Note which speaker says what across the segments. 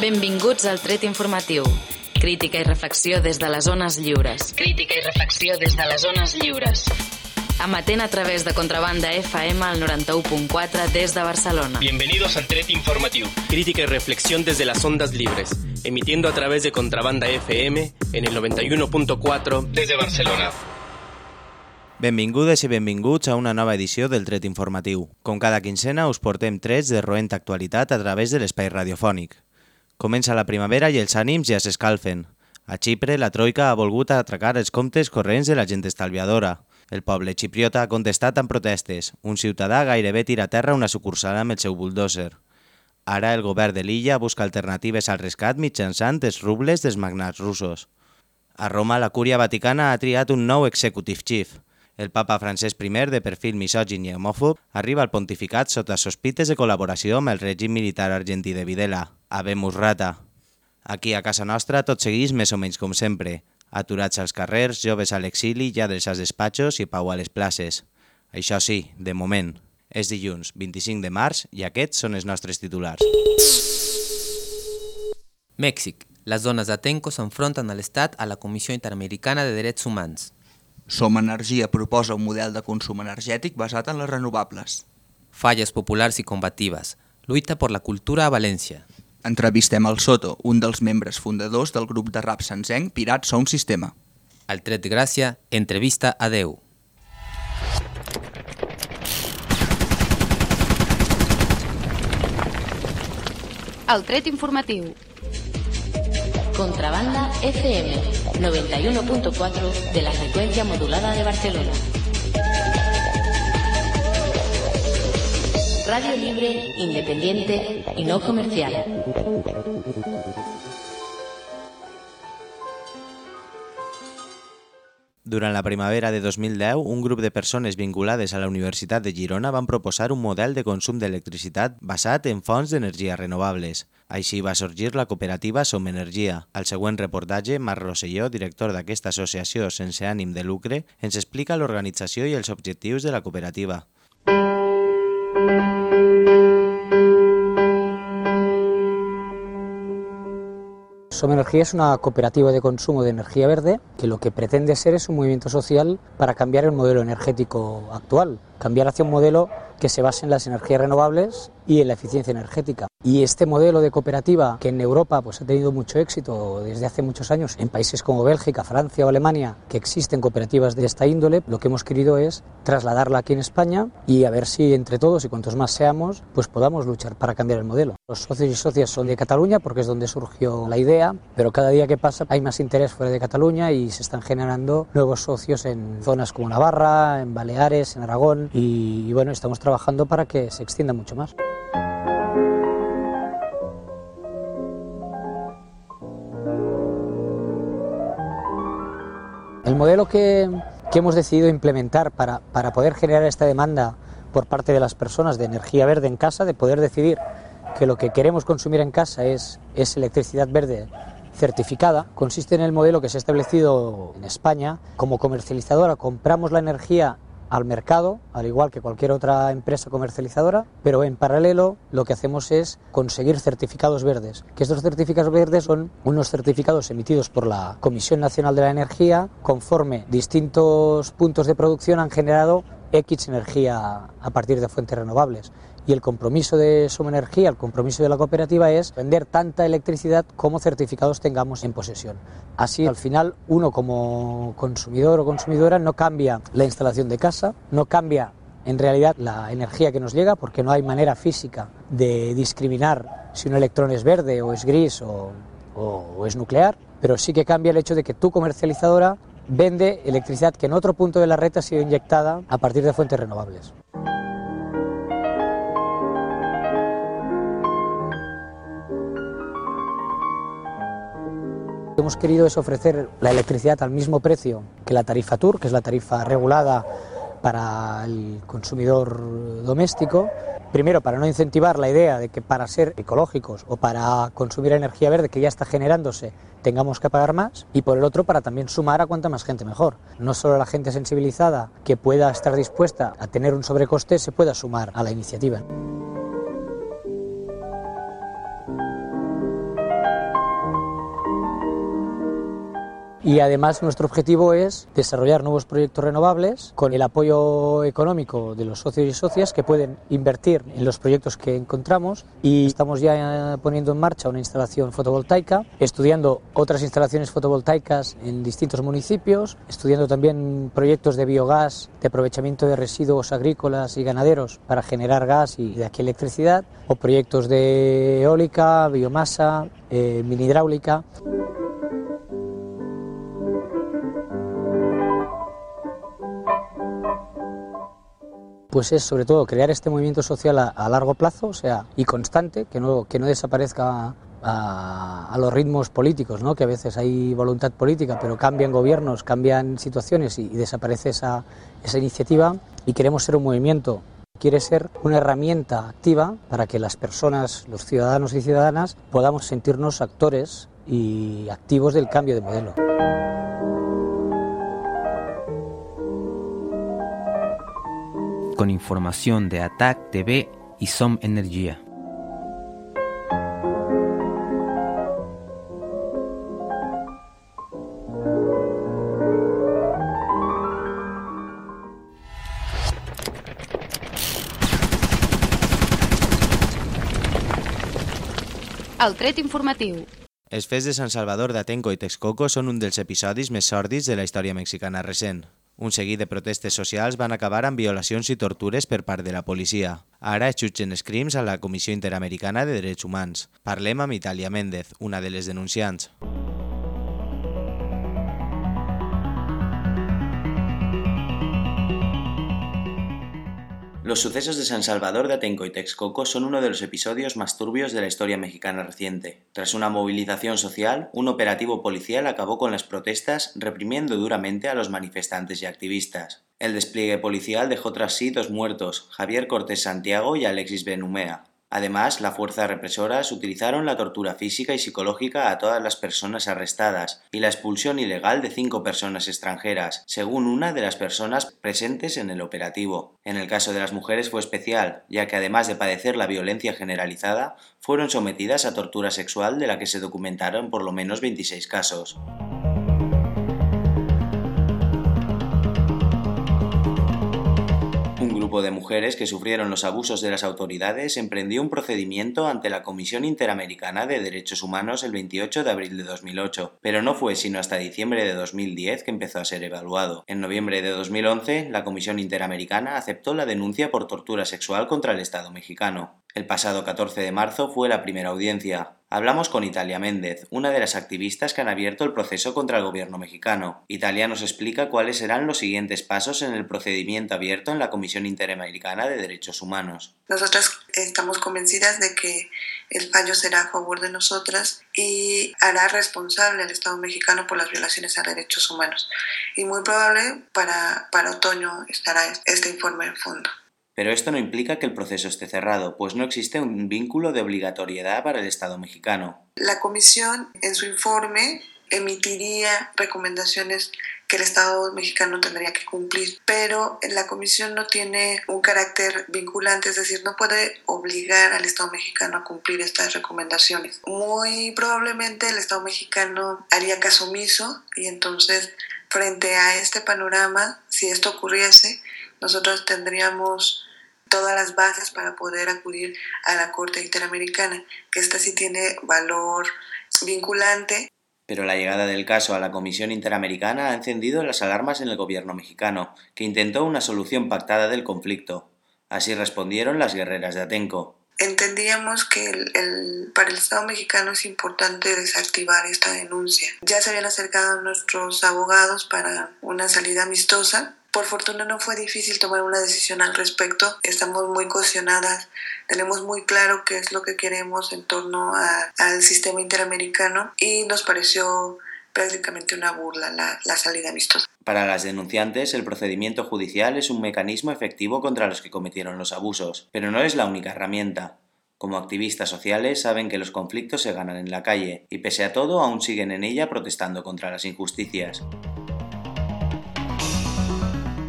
Speaker 1: Benvinguts al Tret Informatiu. Crítica i reflexió des de les zones lliures. Crítica i reflexió des de les zones lliures. Amatent a través de Contrabanda FM al 91.4 des de Barcelona.
Speaker 2: Bienvenidos al Tret Informativo, crítica y reflexión desde las ondas libres, emitiendo a través de Contrabanda FM en el 91.4 desde Barcelona.
Speaker 3: Benvingudes i benvinguts a una nova edició del Tret Informatiu. Com cada quincena us portem trets de roent actualitat a través de l'espai radiofònic. Comença la primavera i els ànims ja s'escalfen. A Xipre, la Troika ha volgut atracar els comptes corrents de la gent estalviadora. El poble xipriota ha contestat amb protestes. Un ciutadà gairebé tira a terra una sucursal amb el seu bulldozer. Ara el govern de l'illa busca alternatives al rescat mitjançant els rubles dels magnats russos. A Roma, la cúria vaticana ha triat un nou executive chief. El papa Francesc I, de perfil misògin i homòfob, arriba al pontificat sota sospites de col·laboració amb el règim militar argentí de Videla. Habemus rata. Aquí a casa nostra tot seguís més o menys com sempre. Aturats als carrers, joves a l'exili, lladres als despatxos i pau a les places. Això sí, de moment. És dilluns 25 de març i aquests són els nostres titulars.
Speaker 4: Mèxic. Les zones d'Atenco s'enfronten a l'Estat a la Comissió Interamericana de Drets Humans.
Speaker 5: Som Energia proposa un model de consum energètic basat en les renovables.
Speaker 4: Falles populars i combatives. Lluita per la cultura a València.
Speaker 5: Entrevistem al Soto, un dels membres fundadors del grup de rap senzenc Pirat Sound Sistema.
Speaker 4: Al tret de Gràcia, entrevista a Déu.
Speaker 6: El tret informatiu.
Speaker 7: Contrabanda FM 91.4 de la frecuencia modulada de Barcelona. Radio libre, independiente y no comercial.
Speaker 3: Durant la primavera de 2010, un grup de persones vinculades a la Universitat de Girona van proposar un model de consum d'electricitat basat en fonts d'energia renovables. Així va sorgir la cooperativa Som Energia. Al següent reportatge, Marc Rosselló, director d'aquesta associació sense ànim de lucre, ens explica l'organització i els objectius de la cooperativa.
Speaker 8: Som Energía es una cooperativa de consumo de energía verde que lo que pretende ser es un movimiento social para cambiar el modelo energético actual, cambiar hacia un modelo que se base en las energías renovables y en la eficiencia energética. Y este modelo de cooperativa que en Europa pues, ha tenido mucho éxito desde hace muchos años en países como Bélgica, Francia o Alemania, que existen cooperativas de esta índole, lo que hemos querido es trasladarla aquí en España y a ver si entre todos y cuantos más seamos, pues podamos luchar para cambiar el modelo. Los socios y socias son de Cataluña porque es donde surgió la idea, pero cada día que pasa hay más interés fuera de Cataluña y se están generando nuevos socios en zonas como Navarra, en Baleares, en Aragón y, bueno, estamos trabajando para que se extienda mucho más. El modelo que, que hemos decidido implementar para, para poder generar esta demanda por parte de las personas de energía verde en casa, de poder decidir que lo que queremos consumir en casa es, es electricidad verde certificada, consiste en el modelo que se ha establecido en España. Como comercializadora compramos la energía al mercado, al igual que cualquier otra empresa comercializadora, pero en paralelo lo que hacemos es conseguir certificados verdes, que estos certificados verdes son unos certificados emitidos por la Comisión Nacional de la Energía, conforme distintos puntos de producción han generado X energía a partir de fuentes renovables. Y el compromiso de Soma Energía, el compromiso de la cooperativa es vender tanta electricidad como certificados tengamos en posesión. Así, al final, uno como consumidor o consumidora no cambia la instalación de casa, no cambia en realidad la energía que nos llega, porque no hay manera física de discriminar si un electrón es verde o es gris o, o, o es nuclear, pero sí que cambia el hecho de que tu comercializadora vende electricidad que en otro punto de la red ha sido inyectada a partir de fuentes renovables. Que hemos querido es ofrecer la electricidad al mismo precio que la tarifa TUR, que es la tarifa regulada para el consumidor doméstico. Primero, para no incentivar la idea de que para ser ecológicos o para consumir energía verde que ya está generándose tengamos que pagar más. Y por el otro, para también sumar a cuanta más gente mejor. No solo la gente sensibilizada que pueda estar dispuesta a tener un sobrecoste se pueda sumar a la iniciativa. Y además nuestro objetivo es desarrollar nuevos proyectos renovables con el apoyo económico de los socios y socias que pueden invertir en los proyectos que encontramos y estamos ya poniendo en marcha una instalación fotovoltaica, estudiando otras instalaciones fotovoltaicas en distintos municipios, estudiando también proyectos de biogás, de aprovechamiento de residuos agrícolas y ganaderos para generar gas y de aquí electricidad, o proyectos de eólica, biomasa, eh, mini hidráulica. Pues es sobre todo crear este movimiento social a, largo plazo, o sea, y constante, que no, que no desaparezca a, los ritmos políticos, ¿no? que a veces hay voluntad política, pero cambian gobiernos, cambian situaciones y, y desaparece esa, esa iniciativa y queremos ser un movimiento quiere ser una herramienta activa para que las personas, los ciudadanos y ciudadanas, podamos sentirnos actores y activos del cambio de modelo.
Speaker 4: Con información de ATAC TV y SOM Energía.
Speaker 6: El tret informatiu.
Speaker 3: Els fets de Sant Salvador d'Atenco i Texcoco són un dels episodis més sòrdids de la història mexicana recent. Un seguit de protestes socials van acabar amb violacions i tortures per part de la policia. Ara es jutgen els crims a la Comissió Interamericana de Drets Humans. Parlem amb Itàlia Méndez, una de les denunciants. Los sucesos de San Salvador de Atenco y Texcoco son uno de los episodios más turbios de la historia mexicana reciente. Tras una movilización social, un operativo policial acabó con las protestas reprimiendo duramente a los manifestantes y activistas. El despliegue policial dejó tras sí dos muertos, Javier Cortés Santiago y Alexis Benumea, Además, las fuerzas represoras utilizaron la tortura física y psicológica a todas las personas arrestadas y la expulsión ilegal de cinco personas extranjeras, según una de las personas presentes en el operativo. En el caso de las mujeres fue especial, ya que además de padecer la violencia generalizada, fueron sometidas a tortura sexual de la que se documentaron por lo menos 26 casos. Grupo de mujeres que sufrieron los abusos de las autoridades emprendió un procedimiento ante la Comisión Interamericana de Derechos Humanos el 28 de abril de 2008, pero no fue sino hasta diciembre de 2010 que empezó a ser evaluado. En noviembre de 2011, la Comisión Interamericana aceptó la denuncia por tortura sexual contra el Estado mexicano. El pasado 14 de marzo fue la primera audiencia. Hablamos con Italia Méndez, una de las activistas que han abierto el proceso contra el gobierno mexicano. Italia nos explica cuáles serán los siguientes pasos en el procedimiento abierto en la Comisión Interamericana de Derechos Humanos.
Speaker 9: Nosotras estamos convencidas de que el fallo será a favor de nosotras y hará responsable al Estado mexicano por las violaciones a derechos humanos. Y muy probable para, para otoño estará este informe en fondo.
Speaker 3: Pero esto no implica que el proceso esté cerrado, pues no existe un vínculo de obligatoriedad para el Estado mexicano.
Speaker 9: La Comisión, en su informe, emitiría recomendaciones que el Estado mexicano tendría que cumplir, pero la Comisión no tiene un carácter vinculante, es decir, no puede obligar al Estado mexicano a cumplir estas recomendaciones. Muy probablemente el Estado mexicano haría caso omiso y entonces frente a este panorama, si esto ocurriese, nosotros tendríamos todas las bases para poder acudir a la Corte Interamericana, que esta sí tiene valor vinculante.
Speaker 3: Pero la llegada del caso a la Comisión Interamericana ha encendido las alarmas en el gobierno mexicano, que intentó una solución pactada del conflicto. Así respondieron las guerreras de Atenco.
Speaker 9: Entendíamos que el, para el Estado mexicano es importante desactivar esta denuncia. Ya se habían acercado nuestros abogados para una salida amistosa por fortuna no fue difícil tomar una decisión al respecto. Estamos muy cohesionadas, tenemos muy claro qué es lo que queremos en torno al sistema interamericano y nos pareció prácticamente una burla la, la salida amistosa.
Speaker 3: Para las denunciantes, el procedimiento judicial es un mecanismo efectivo contra los que cometieron los abusos, pero no es la única herramienta. Como activistas sociales saben que los conflictos se ganan en la calle y pese a todo aún siguen en ella protestando contra las injusticias.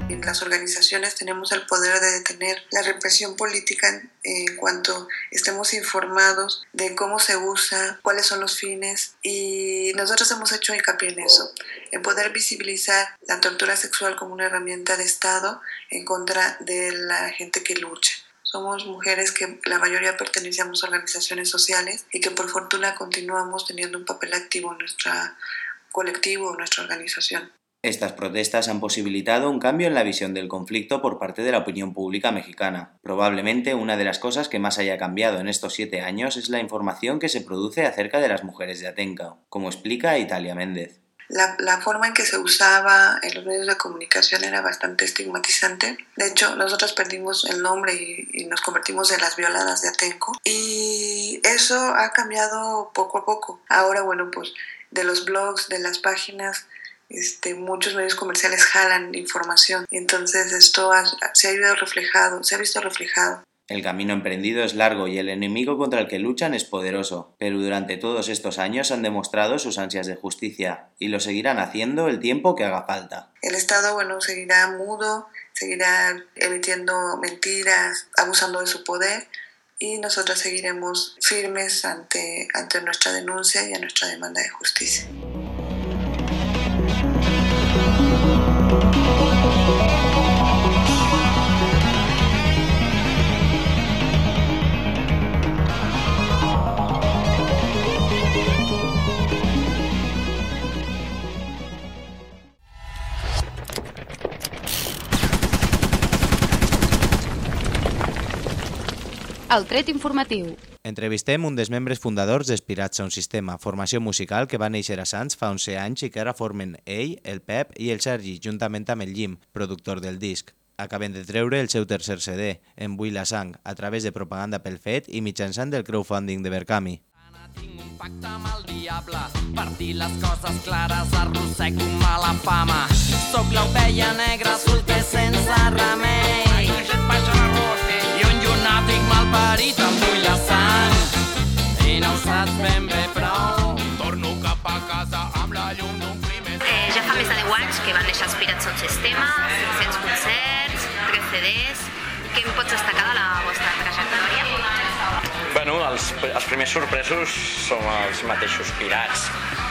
Speaker 9: En las organizaciones tenemos el poder de detener la represión política en, en, cuanto estemos informados de cómo se usa, cuáles son los fines y nosotros hemos hecho hincapié en eso, en poder visibilizar la tortura sexual como una herramienta de Estado en contra de la gente que lucha. Somos mujeres que la mayoría pertenecemos a organizaciones sociales y que por fortuna continuamos teniendo un papel activo en nuestro colectivo o nuestra organización.
Speaker 3: Estas protestas han posibilitado un cambio en la visión del conflicto por parte de la opinión pública mexicana. Probablemente una de las cosas que más haya cambiado en estos siete años es la información que se produce acerca de las mujeres de Atenca, como explica Italia Méndez.
Speaker 9: La, forma en que se usaba en los medios de comunicación era bastante estigmatizante. De hecho, nosotros perdimos el nombre y, y, nos convertimos en las violadas de Atenco. Y eso ha cambiado poco a poco. Ahora, bueno, pues de los blogs, de las páginas, este, muchos medios comerciales jalan información. Entonces esto ha, se ha ido reflejado, se ha visto reflejado.
Speaker 3: El camino emprendido es largo y el enemigo contra el que luchan es poderoso, pero durante todos estos años han demostrado sus ansias de justicia y lo seguirán haciendo el tiempo que haga falta.
Speaker 9: El Estado, bueno, seguirá mudo, seguirá emitiendo mentiras, abusando de su poder y nosotros seguiremos firmes ante, ante nuestra denuncia y a nuestra demanda de justicia.
Speaker 6: El tret informatiu.
Speaker 3: Entrevistem un dels membres fundadors d'Espirats un Sistema, formació musical que va néixer a Sants fa 11 anys i que ara formen ell, el Pep i el Sergi, juntament amb el Llim, productor del disc. Acaben de treure el seu tercer CD, En Vull la sang, a través de propaganda pel fet i mitjançant del crowdfunding de Berkami.
Speaker 10: Tinc un pacte amb el diable Per dir les coses clares arrossego mala fama Soc l'ovella negra, solter sense remei I un llunàtic malparit em vull la sang I no ho saps ben bé prou Torno cap a casa amb la llum d'un primer
Speaker 11: eh, Ja fa més de 10 anys que van néixer Aspirats Sound Sistema 500 concerts, 3 CDs Què em pots destacar de la vostra trajectòria?
Speaker 12: Bueno, els, els primers sorpresos som els mateixos pirats.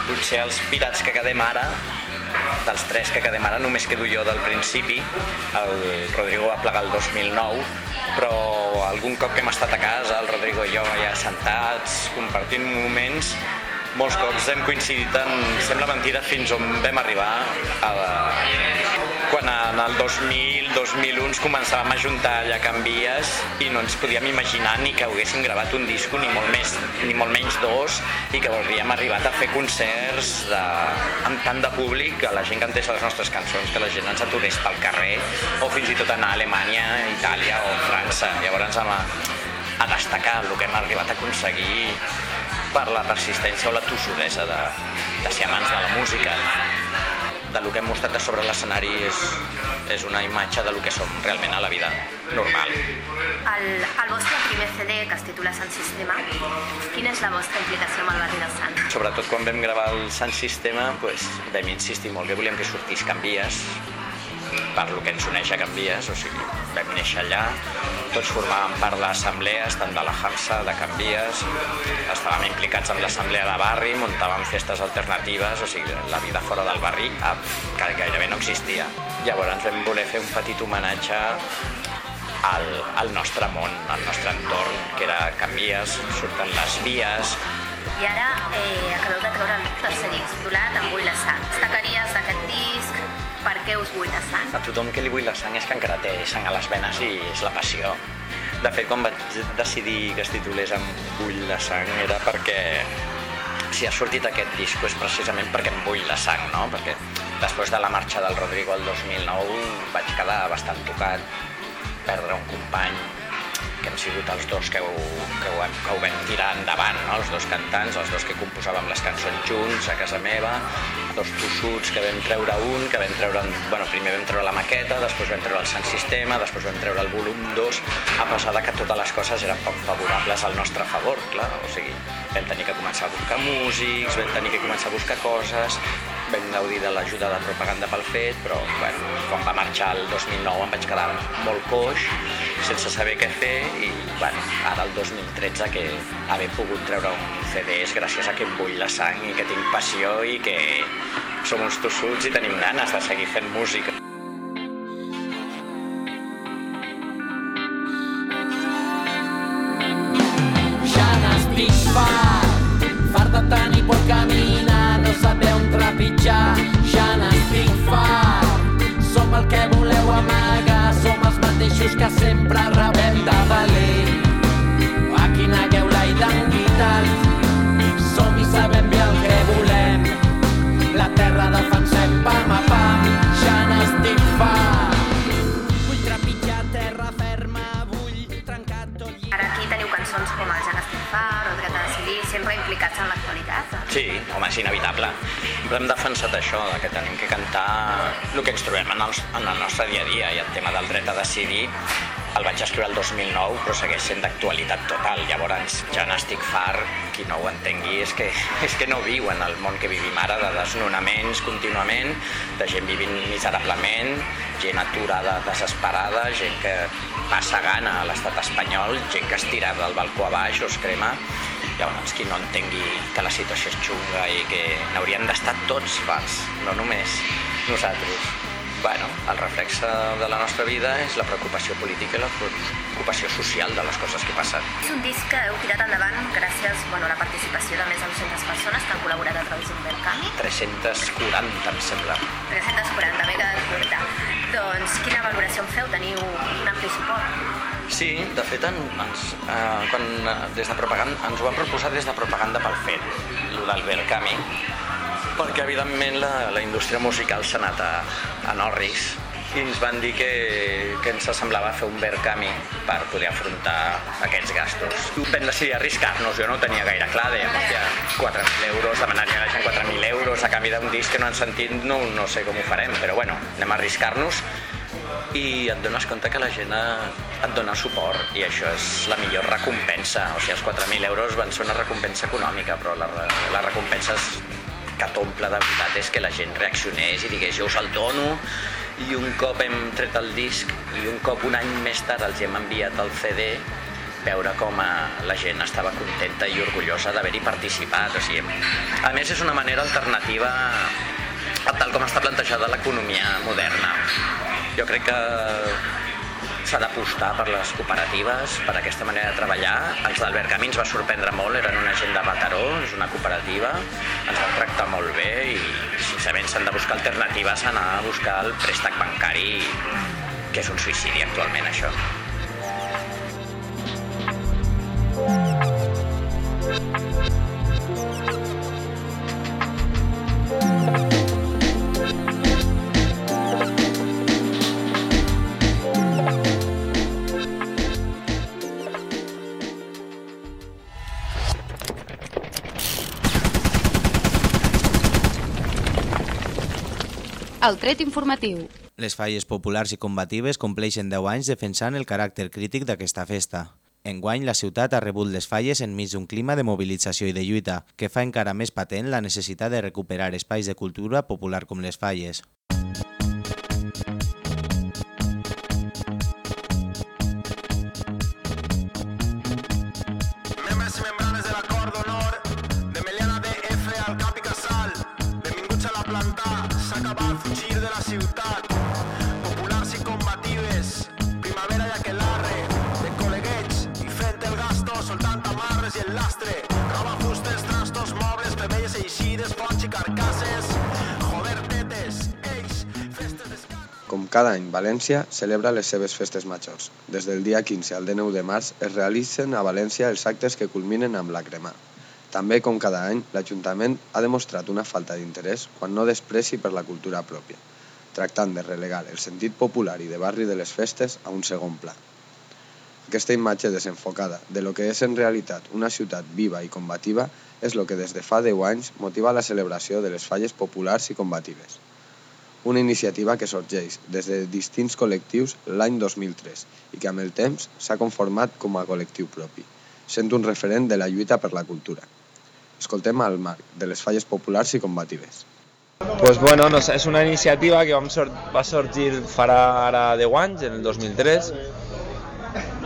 Speaker 12: Potser els pirats que quedem ara, dels tres que quedem ara, només quedo jo del principi. El Rodrigo va plegar el 2009, però algun cop que hem estat a casa, el Rodrigo i jo ja sentats, compartint moments, molts cops hem coincidit en, sembla mentida, fins on vam arribar a la... en el 2000, 2001 ens començàvem a juntar allà a Canvies i no ens podíem imaginar ni que haguéssim gravat un disco, ni molt, més, ni molt menys dos, i que hauríem arribat a fer concerts de, amb tant de públic que la gent cantés les nostres cançons, que la gent ens aturés pel carrer, o fins i tot anar a Alemanya, Itàlia o França. Llavors, a, a destacar el que hem arribat a aconseguir per la persistència o la tossudesa de, de ser amants de la música de lo que hem mostrat a sobre l'escenari és, és una imatge de lo que som realment a la vida normal.
Speaker 11: El, el vostre primer CD, que es titula Sant Sistema, quina és la vostra implicació amb el barri del Sant?
Speaker 12: Sobretot quan vam gravar el Sant Sistema, pues, vam insistir molt que volíem que sortís Canvies, per lo que ens uneix a Canvies, o sigui, vam néixer allà, tots formàvem part d'assemblees, tant de la Hamsa, de Canvies, estàvem implicats en l'assemblea de barri, muntàvem festes alternatives, o sigui, la vida fora del barri que gairebé no existia. Llavors vam voler fer un petit homenatge al, al nostre món, al nostre entorn, que era Canvies, surten les vies,
Speaker 11: i ara eh, acabeu de treure el tercer disc, titulat Em vull la sang. Destacaries d'aquest disc què us vull la sang?
Speaker 12: A tothom que li vull la sang és que encara té sang a les venes i és la passió. De fet, quan vaig decidir que es titulés Em vull la sang era perquè si ha sortit aquest disc és precisament perquè em vull la sang, no? Perquè després de la marxa del Rodrigo el 2009 vaig quedar bastant tocat, perdre un company que hem sigut els dos que ho, que ho, que ho vam tirar endavant, no? els dos cantants, els dos que composàvem les cançons junts a casa meva, dos tossuts que vam treure un, que vam treure, bueno, primer vam treure la maqueta, després vam treure el Sant Sistema, després vam treure el volum 2, a pesar de que totes les coses eren poc favorables al nostre favor, clar, o sigui, vam tenir que començar a buscar músics, vam tenir que començar a buscar coses, vam gaudir de l'ajuda de propaganda pel fet, però bueno, quan va marxar el 2009 em vaig quedar molt coix, sense saber què fer, i bueno, ara el 2013 que haver pogut treure un CD és gràcies a que em bull la sang i que tinc passió i que som uns tossuts i tenim ganes de seguir fent música.
Speaker 10: Som els mateixos que sempre rebem
Speaker 12: Sempre hem defensat això, de que tenim que cantar el que ens trobem en el, en el nostre dia a dia. I el tema del dret a decidir el vaig escriure el 2009 però segueix sent d'actualitat total. Llavors ja n'estic fart. Qui no ho entengui és que, és que no viu en el món que vivim ara de desnonaments contínuament de gent vivint miserablement gent aturada, desesperada gent que passa gana a l'estat espanyol gent que es tira del balcó a baix o es crema Llavors, qui no entengui que la situació és xunga i que n'haurien d'estar tots farts, no només nosaltres. Bueno, el reflex de la nostra vida és la preocupació política i la preocupació social de les coses que passen.
Speaker 11: És un disc que heu tirat endavant gràcies bueno, a la participació de més de 200 persones que han col·laborat a través d'un Bandcamp.
Speaker 12: 340, em sembla.
Speaker 11: 340, bé que curta. Doncs quina valoració en feu? Teniu un ampli suport?
Speaker 12: Sí, de fet, en, ens, eh, quan, eh, des de propaganda, ens ho van proposar des de propaganda pel fet, el del Verkami, perquè evidentment la, la indústria musical s'ha anat a, a Norris i ens van dir que, que ens semblava fer un Verkami per poder afrontar aquests gastos. Vam decidir arriscar-nos, jo no ho tenia gaire clar, dèiem, hòstia, 4.000 euros, demanaria a la gent 4.000 euros a canvi d'un disc que no han sentit, no, no sé com ho farem, però bueno, anem a arriscar-nos i et dones compte que la gent et dona suport i això és la millor recompensa. O sigui, els 4.000 euros van ser una recompensa econòmica, però la, la recompensa és que t'omple de veritat és que la gent reaccionés i digués jo us el dono i un cop hem tret el disc i un cop un any més tard els hem enviat el CD veure com a la gent estava contenta i orgullosa d'haver-hi participat. O sigui, a més, és una manera alternativa a tal com està plantejada l'economia moderna. Jo crec que s'ha d'apostar per les cooperatives, per aquesta manera de treballar. Els d'Albert Camí ens va sorprendre molt, eren una gent de Mataró, és una cooperativa, ens van tractar molt bé i sincerament s'han de buscar alternatives a anar a buscar el préstec bancari, que és un suïcidi actualment això.
Speaker 6: El tret informatiu.
Speaker 3: Les falles populars i combatives compleixen 10 anys defensant el caràcter crític d'aquesta festa. Enguany, la ciutat ha rebut les falles enmig d'un clima de mobilització i de lluita, que fa encara més patent la necessitat de recuperar espais de cultura popular com les falles.
Speaker 13: Cada any, València celebra les seves festes majors. Des del dia 15 al 19 de març es realitzen a València els actes que culminen amb la crema. També, com cada any, l'Ajuntament ha demostrat una falta d'interès quan no despreci per la cultura pròpia, tractant de relegar el sentit popular i de barri de les festes a un segon pla. Aquesta imatge desenfocada de lo que és en realitat una ciutat viva i combativa és el que des de fa 10 anys motiva la celebració de les falles populars i combatives una iniciativa que sorgeix des de distints col·lectius l'any 2003 i que amb el temps s'ha conformat com a col·lectiu propi, sent un referent de la lluita per la cultura. Escoltem al Marc, de les falles populars i combatives.
Speaker 14: Pues bueno, no és una iniciativa que vam sort, va sorgir farà ara 10 anys, en el 2003,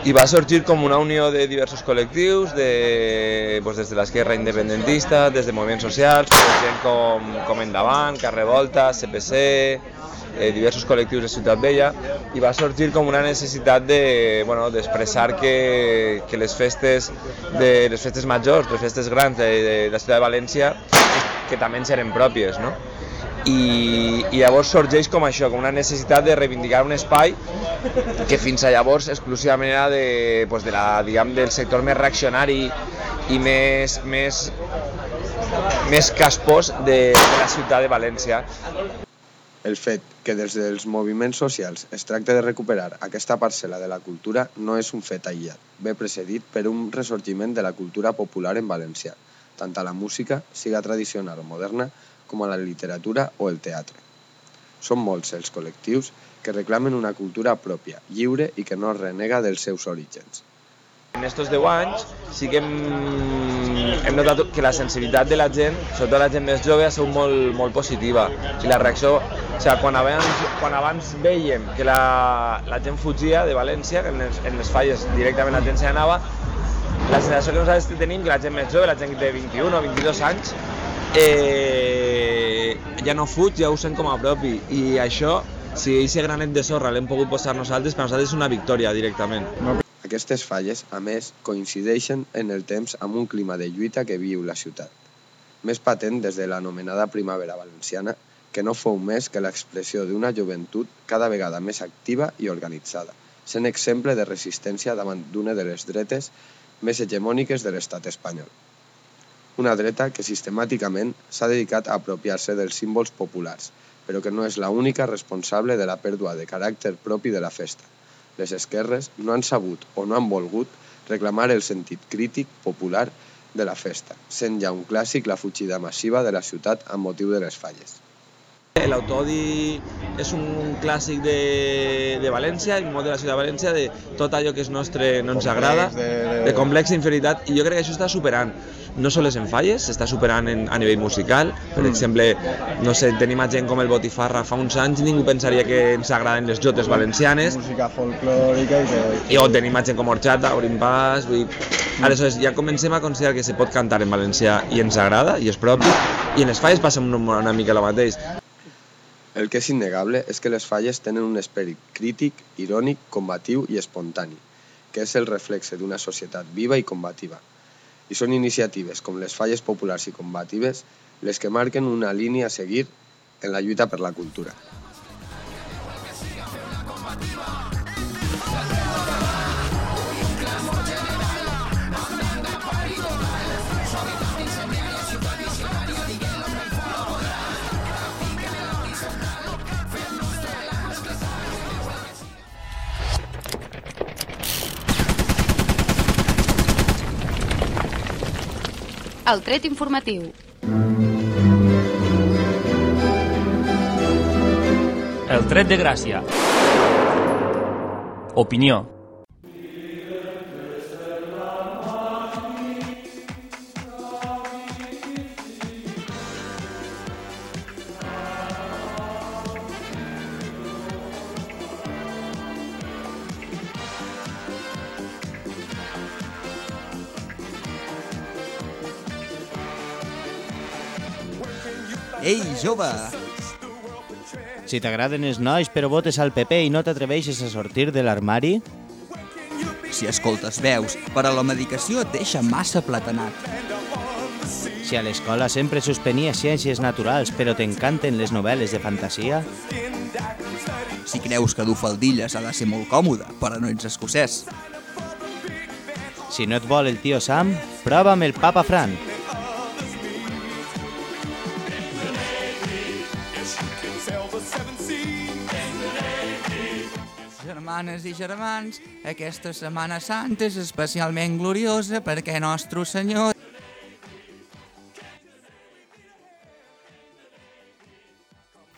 Speaker 14: i va sorgir com una unió de diversos col·lectius, de, pues des de l'esquerra independentista, des de moviments socials, pues gent com, com Endavant, Carrer Volta, CPC, eh, diversos col·lectius de Ciutat Vella, i va sorgir com una necessitat de, bueno, que, que les festes de les festes majors, les festes grans de, de la ciutat de València, que també ens eren pròpies, no? I, i llavors sorgeix com això, com una necessitat de reivindicar un espai que fins a llavors exclusivament era de, pues de la, diguem, del sector més reaccionari i més, més, més caspós de, de la ciutat de València.
Speaker 13: El fet que des dels moviments socials es tracta de recuperar aquesta parcel·la de la cultura no és un fet aïllat, ve precedit per un ressorgiment de la cultura popular en valencià, tant a la música, siga tradicional o moderna, com a la literatura o el teatre. Són molts els col·lectius que reclamen una cultura pròpia, lliure i que no renega dels seus orígens.
Speaker 14: En estos 10 anys sí que hem, hem notat que la sensibilitat de la gent, sobretot la gent més jove, ha sigut molt, molt positiva. I la reacció, o sigui, quan abans, quan abans veiem que la, la gent fugia de València, que en les, en les falles directament la gent se n'anava, la sensació que nosaltres tenim, que la gent més jove, la gent té 21 o 22 anys, eh, ja no fuig, ja ho sent com a propi. I això, si aquest granet de sorra l'hem pogut posar nosaltres, per nosaltres és una victòria directament.
Speaker 13: Aquestes falles, a més, coincideixen en el temps amb un clima de lluita que viu la ciutat. Més patent des de l'anomenada primavera valenciana, que no fou més que l'expressió d'una joventut cada vegada més activa i organitzada, sent exemple de resistència davant d'una de les dretes més hegemòniques de l'estat espanyol. Una dreta que sistemàticament s'ha dedicat a apropiar-se dels símbols populars, però que no és la única responsable de la pèrdua de caràcter propi de la festa. Les esquerres no han sabut o no han volgut reclamar el sentit crític popular de la festa, sent ja un clàssic la fugida massiva de la ciutat amb motiu de les falles.
Speaker 14: L'autodi és un clàssic de, de València, i molt de la ciutat de València, de tot allò que és nostre no ens agrada, de, de... de complex d'inferioritat, i jo crec que això està superant no sols en falles, s'està superant en, a nivell musical. Per mm. exemple, no sé, tenim a gent com el Botifarra fa uns anys, ningú pensaria que ens agraden les jotes valencianes.
Speaker 15: Música folclòrica i que...
Speaker 14: I on tenim a gent com Orxata, Obrim Pas... Vull... Mm. Aleshores, ja comencem a considerar que se pot cantar en valencià i ens agrada, i és propi, i en les falles passa una, una mica el mateix.
Speaker 13: El que és innegable és que les falles tenen un esperit crític, irònic, combatiu i espontani, que és el reflexe d'una societat viva i combativa. I són iniciatives com les falles populars i combatives les que marquen una línia a seguir en la lluita per la cultura.
Speaker 6: El tret informatiu.
Speaker 16: El tret de gràcia. Opinió.
Speaker 5: Jove!
Speaker 3: Si t'agraden els nois però votes al PP i no t'atreveixes a sortir de l'armari,
Speaker 5: Si escoltes veus, per a la medicació et deixa massa platanat.
Speaker 3: si a l'escola sempre suspenia ciències naturals però t'encanten les novel·les de fantasia,
Speaker 5: Si creus que dur faldilles ha de ser molt còmode, però no ets escocès.
Speaker 3: si no et vol el tio Sam, prova amb el papa Fran.
Speaker 5: Germanes i germans, aquesta Setmana Santa és especialment gloriosa perquè Nostre Senyor...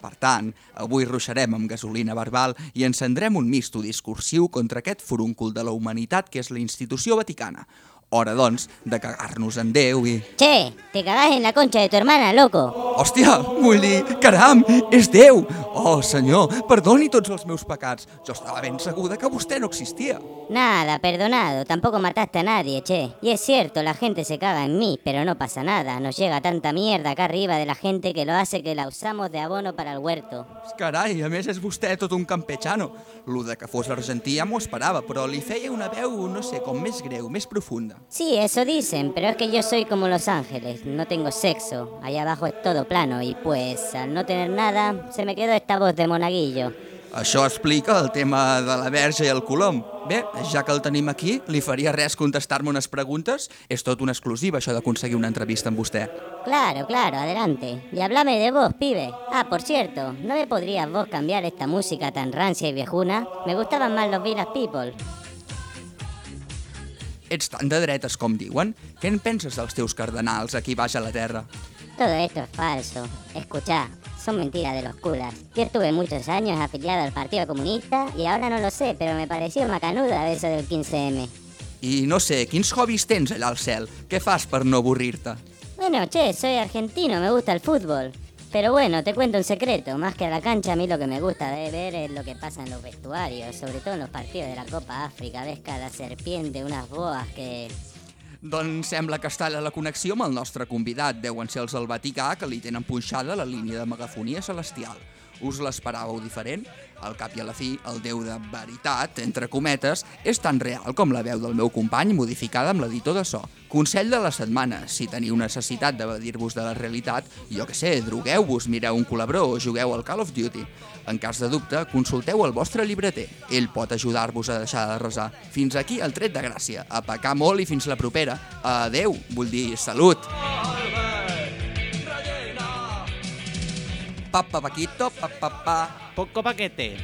Speaker 5: Per tant, avui ruixarem amb gasolina verbal i encendrem un misto discursiu contra aquest furuncul de la humanitat que és la institució vaticana, Hora, doncs, de cagar-nos en Déu i...
Speaker 15: Che, te cagás en la concha de tu hermana, loco.
Speaker 5: Hòstia, vull dir, caram, és Déu! Oh, senyor, perdoni tots els meus pecats. Jo estava ben segura que vostè no existia.
Speaker 15: Nada, perdonado, tampoco mataste a nadie, che. Y es cierto, la gente se caga en mí, pero no pasa nada. Nos llega tanta mierda acá arriba de la gente que lo hace que la usamos de abono para el huerto.
Speaker 5: Carai, a més és vostè tot un campechano. Lo de que fos argentí ja m'ho esperava, però li feia una veu, no sé, com més greu, més profunda.
Speaker 15: Sí, eso dicen, pero es que yo soy como Los Ángeles, no tengo sexo. Allá abajo es todo plano y pues al no tener nada, se me quedó esta voz de monaguillo.
Speaker 5: Això explica el tema de la verge i el colom. Bé, ja que el tenim aquí, li faria res contestar-me unes preguntes? És tot una exclusiva, això d'aconseguir una entrevista amb vostè.
Speaker 15: Claro, claro, adelante. Y háblame de vos, pibe. Ah, por cierto, ¿no me podrías vos cambiar esta música tan rancia y viejuna? Me gustaban más los Village People.
Speaker 5: Ets tan de dretes com diuen? Què en penses dels teus cardenals aquí baix a la terra?
Speaker 15: Todo esto es falso. Escuchá, son mentiras de los curas. Yo estuve muchos años afiliado al Partido Comunista y ahora no lo sé, pero me pareció macanuda eso del 15M.
Speaker 5: I no sé, quins hobbies tens allà al cel? Què fas per no avorrir-te?
Speaker 15: Bueno, che, soy argentino, me gusta el fútbol. Pero bueno, te cuento un secreto, más que a la cancha a mí lo que me gusta de ver es lo que pasa en los vestuarios, sobre todo en los partidos de la Copa África, ves cada serpiente, unas boas que...
Speaker 5: Doncs sembla que està a la connexió amb el nostre convidat. Deuen ser els del Vaticà que li tenen punxada la línia de megafonia celestial. Us l'esperàveu diferent? Al cap i a la fi, el Déu de veritat, entre cometes, és tan real com la veu del meu company modificada amb l'editor de so. Consell de la setmana, si teniu necessitat d'evadir-vos de la realitat, jo que sé, drogueu-vos, mireu un colabró o jugueu al Call of Duty. En cas de dubte, consulteu el vostre llibreter. Ell pot ajudar-vos a deixar de resar. Fins aquí el tret de gràcia. A pecar molt i fins la propera. Adeu, vull dir, salut! Papa Paquito, pa, pa, pa.
Speaker 3: Poco paquete.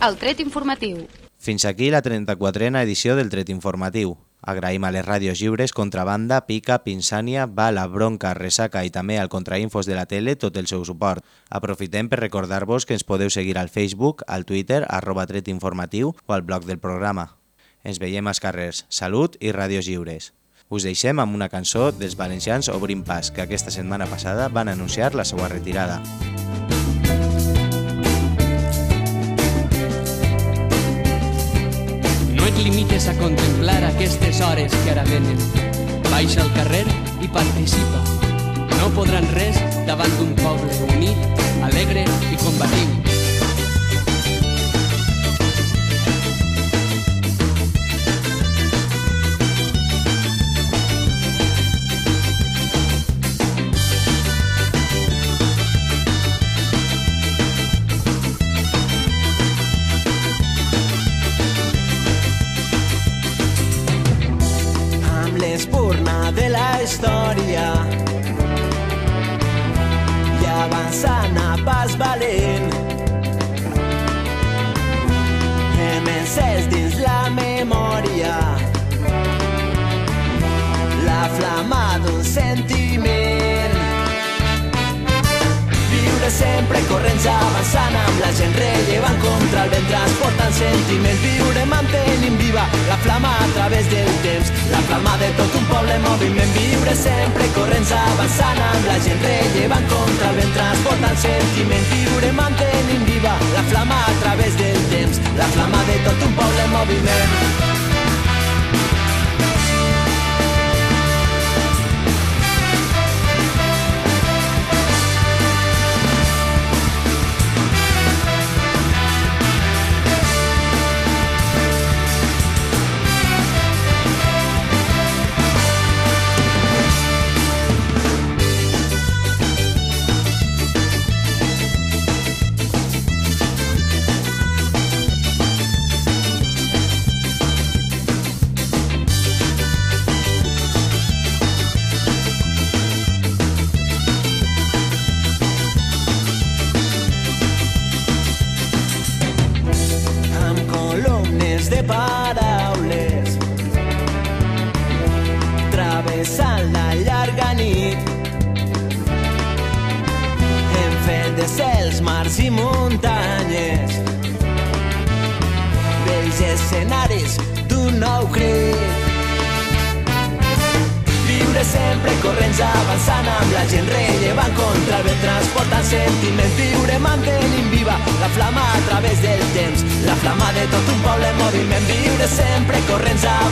Speaker 6: El tret informatiu.
Speaker 3: Fins aquí la 34a edició del Tret Informatiu. Agraïm a les ràdios lliures Contrabanda, Pica, Pinsània, Bala, Bronca, Resaca i també al Contrainfos de la tele tot el seu suport. Aprofitem per recordar-vos que ens podeu seguir al Facebook, al Twitter, arroba Tret Informatiu o al blog del programa. Ens veiem als carrers Salut i Ràdios Lliures. Us deixem amb una cançó dels valencians Obrim Pas, que aquesta setmana passada van anunciar la seva retirada.
Speaker 17: No et limites a contemplar aquestes hores que ara venen. Baixa al carrer i participa. No podran res davant d'un poble unit, alegre i combatiu.
Speaker 18: L'espurna de la història i avançant a pas valent sempre corrents avançant amb la gent rellevant contra el vent transportant sentiments viure mantenint viva la flama a través del temps. La flama de tot un poble en moviment viure sempre corrents avançant amb la gent rellevant contra el vent transportant sentiments viure mantenint viva la flama a través del temps. La flama de tot un poble en moviment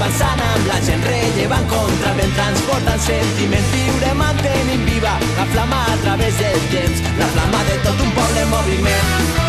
Speaker 18: avançant amb la gent rellevant contravent transportant sentiment, viure mantenint viva la flama a través del temps. La flama de tot un poble en moviment.